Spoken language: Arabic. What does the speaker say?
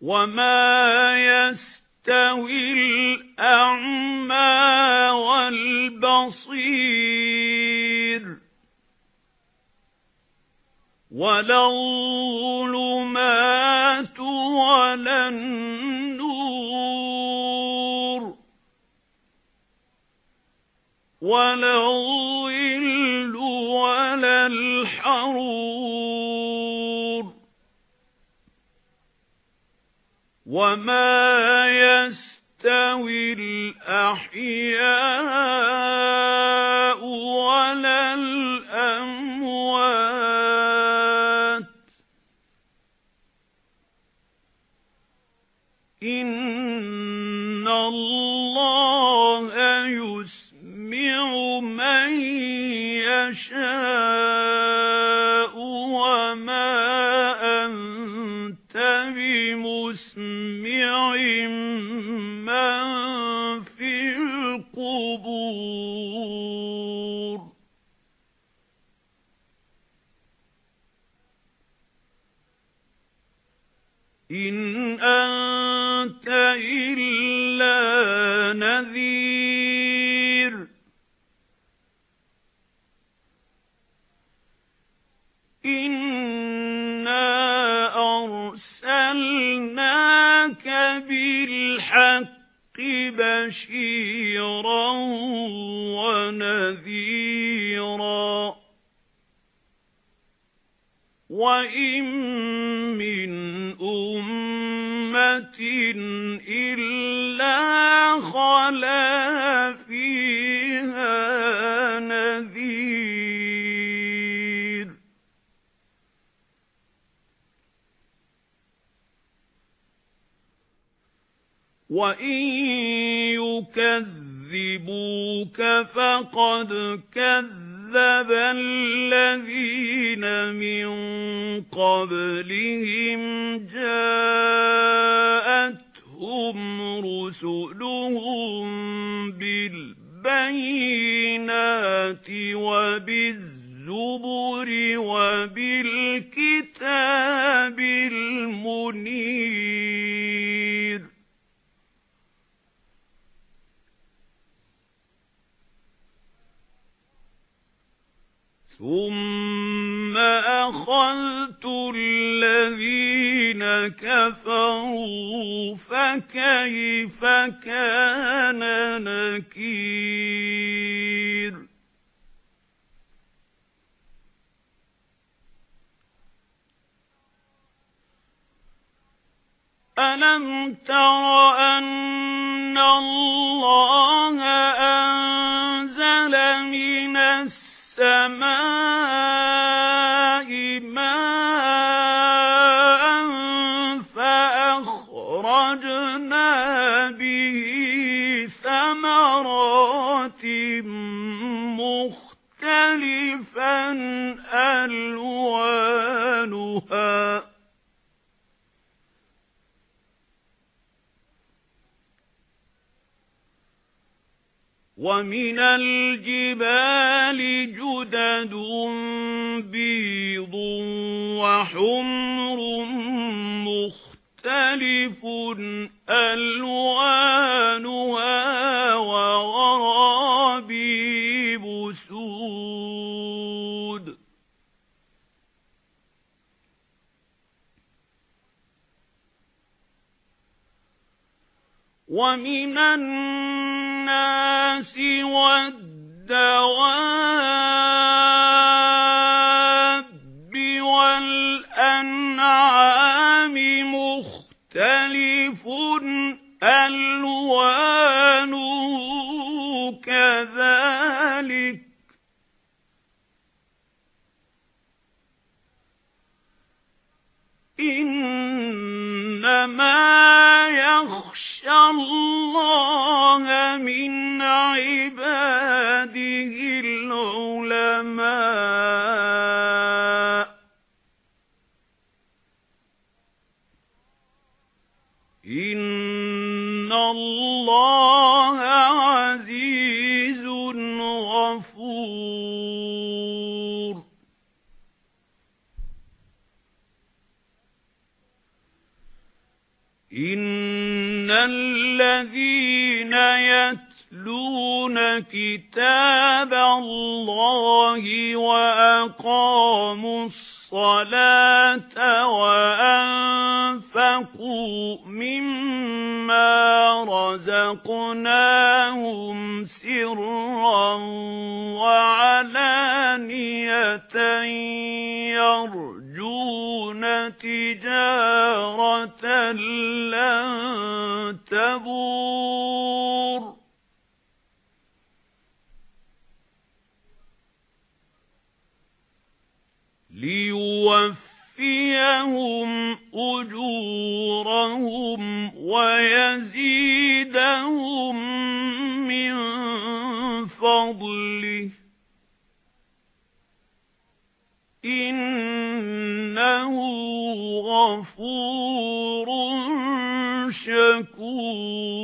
وَمَا يَسْتَوِي الْأَعْمَى وَالْبَصِيرُ وَلَا الظُّلُمَاتُ وَلَا النُّورُ وَلَا الظِّلُّ وَلَا الْحَرُورُ وَمَا يَسْتَوِي الْأَحْيَاءُ وَلَا الْأَمْوَاتُ إِنَّ اللَّهَ يُسْمِعُ مَن يَشَاءُ الْقُبُورِ إِنْ أَنتَ إِلَّا نَذِيرٌ. إِنَّا أَرْسَلْنَاكَ بِالْحَقِّ بَشِيرًا وَنَذِيرًا. وَإِن مِّنْ أُمَّةٍ إِلَّا خَلَا وَإِن يُكَذِّبُوكَ فَقَدْ كَذَّبَ الَّذِينَ مِن قَبْلِهِمْ جَاءَتْهُمْ ثُمَّ أَخَذْتُ الَّذِينَ كَفَرُوا فَكَيْفَ كَانَ نَكِيرِ أَلَمْ تَرَ أَنَّ اللَّهَ أَلْوَانُهَا. وَمِنَ الْجِبَالِ وَمِنَ النَّاسِ وَالدَّوَابِّ وَالْأَنْعَامِ مُخْتَلِفٌ أَلْوَانُهُ كَذَلِكَ إِنَّمَا يَخْشَى اللَّهَ مِنْ عِبَادِهِ الْعُلَمَاءُ. إِنَّ اللَّهَ عَزِيزٌ غَفُورٌ. إِنَّ الَّذِينَ يَتْلُونَ كِتَابَ اللَّهِ وَأَقَامُوا الصَّلَاةَ وَأَنفَقُوا مِمَّا رَزَقْنَاهُمْ سِرًّا وَعَلَانِيَةً لَّن تَبُورَ. لِيُوَفِّيَهُمْ أُجُورَهُمْ وَيَزِيدَهُم مِّن فَضْلِهِ. إِنَّهُ غَفُورٌ شَكُورٌ